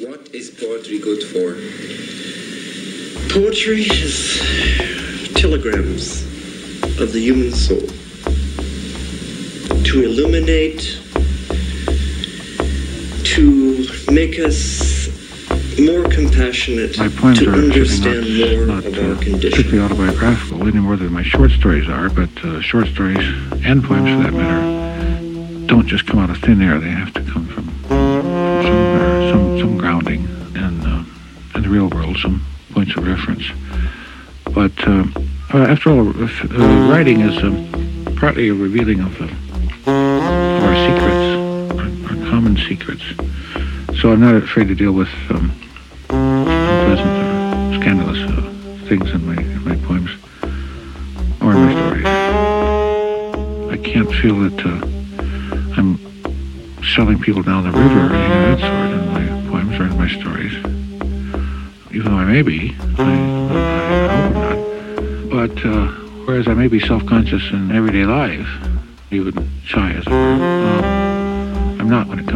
What is poetry good for? Poetry is telegrams of the human soul to illuminate, to make us more compassionate, My poems to are certainly understand more not, of not our uh, condition. strictly autobiographical any more than my short stories are, but uh, short stories and poems for that matter don't just come out of thin air. They have to come from, from somewhere, some some grounding in uh, in the real world, some points of reference. But uh, uh, after all, uh, writing is um, partly a revealing of, the, of our secrets, our, our common secrets. So I'm not afraid to deal with um, unpleasant or scandalous uh, things in my in my poems or in my stories. I can't feel that I'm selling people down the river Though I I, I hope not. But uh, whereas I may be self-conscious in everyday life, even shy as it were, um, I'm not when it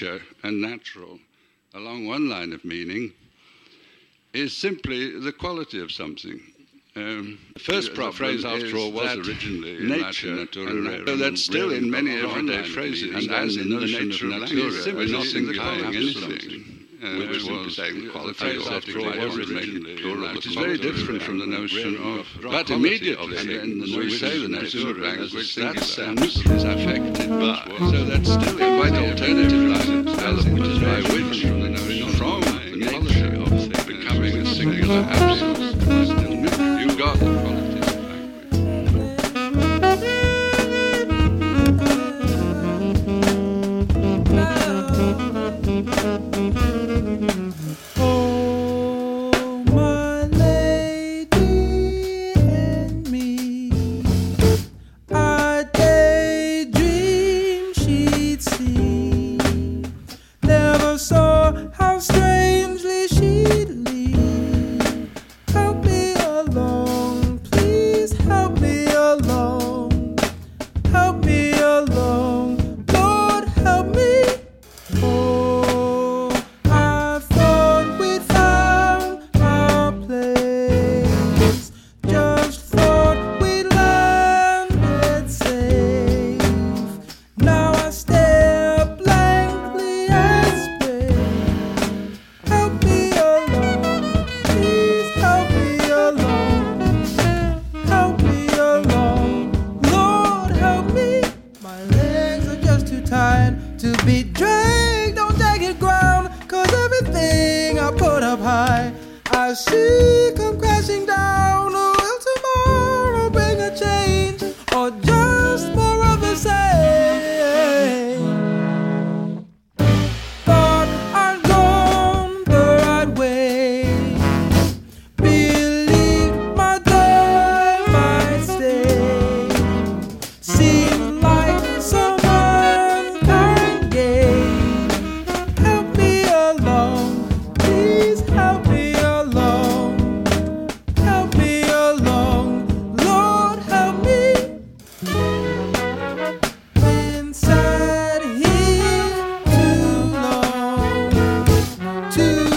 nature and natural along one line of meaning is simply the quality of something. Um, the first the phrase, after all, was originally nature, and so that's still in many everyday phrases, and, and, in the notion of natura is simply in the calling anything which was quality of the which is very different from the notion of. But immediately, and, and we say the notion of language, that's sense is affected by. So that's still a quite alternative language, which is by which from the notion from the nature of becoming a singular absence. You got the too.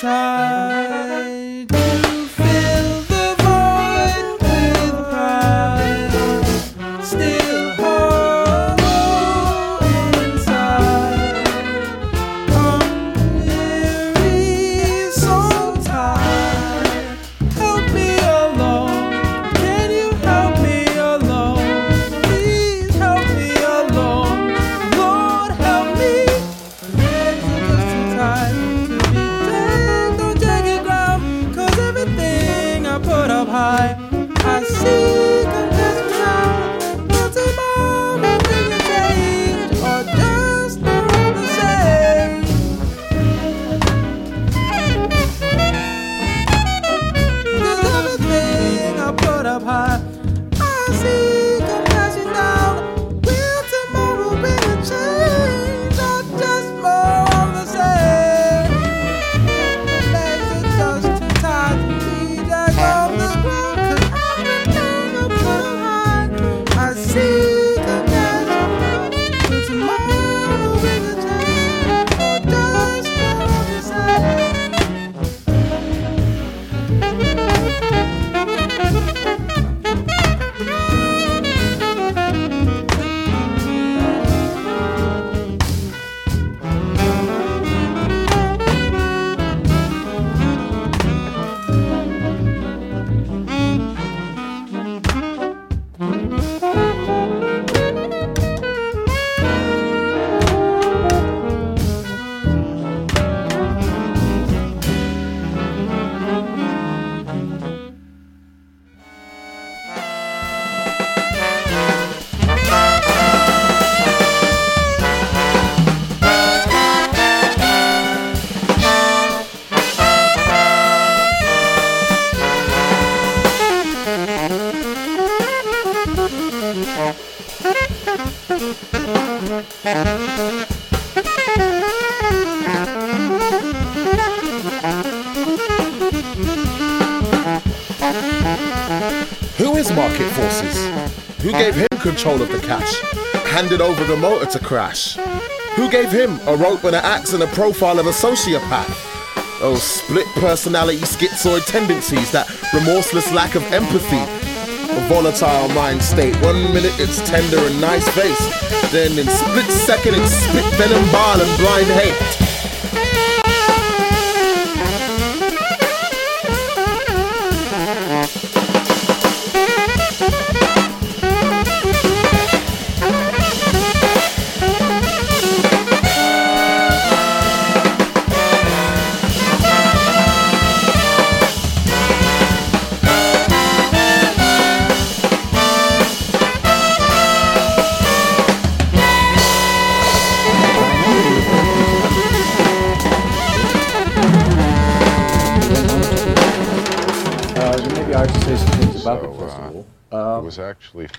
child. Handed over the motor to crash? Who gave him a rope and an axe and a profile of a sociopath? Oh, split personality, schizoid tendencies, that remorseless lack of empathy. A volatile mind state. One minute it's tender and nice face, then in split second it's spit venom, bile, and blind hate.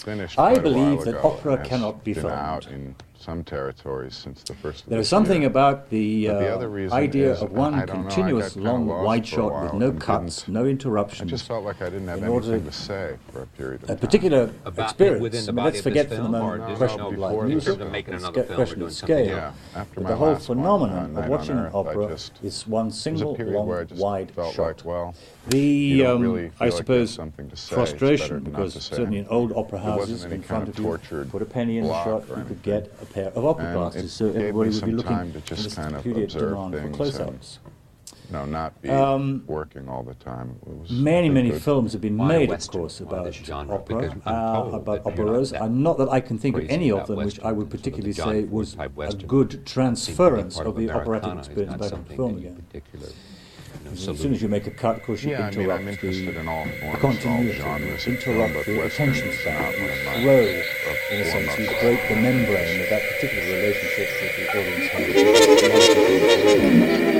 Finished. I believe that opera cannot be been filmed. out in some territories since the first. Of There is something year. about the, But the uh, other idea is, of one I know, I continuous got long lost wide shot with no cuts, didn't- no I interruptions. just felt like I didn't have in order anything to- to say for a period of a particular About- experience. within the I mean, let's forget for the moment did the question of before the music, film? making the another sca- film or question of scale. Yeah, after the whole phenomenon uh, of watching an opera just- is one It was a single long where wide shot. well, The you um, really feel I like suppose something to say, frustration because certainly in old opera houses in front of of you, put a penny in the shot, you could get a pair of opera glasses, so everybody would be some looking time to just this kind of observe demand for things close-ups. no, not be Um, working all the time. Many, many good- films have been Why made, Western? of course, about genre? opera, uh, about you're not operas. and not that I can think of any of them which I would Some of the particularly say was a good seem to be transference of the operatic experience back to film again. Particular, As soon as you make a cut, of course, you Yeah, I mean, interrupt I'm interested the in all forms, all continuity, genres interrupt but the attention span, not you one of my- slow, of in a sense, you break the membrane of that particular relationship that the audience. Has.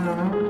Mm-hmm.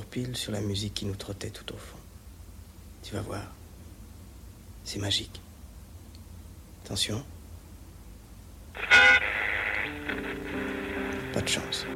Pile sur la musique qui nous trottait tout au fond. Tu vas voir. C'est magique. Attention. Pas de chance.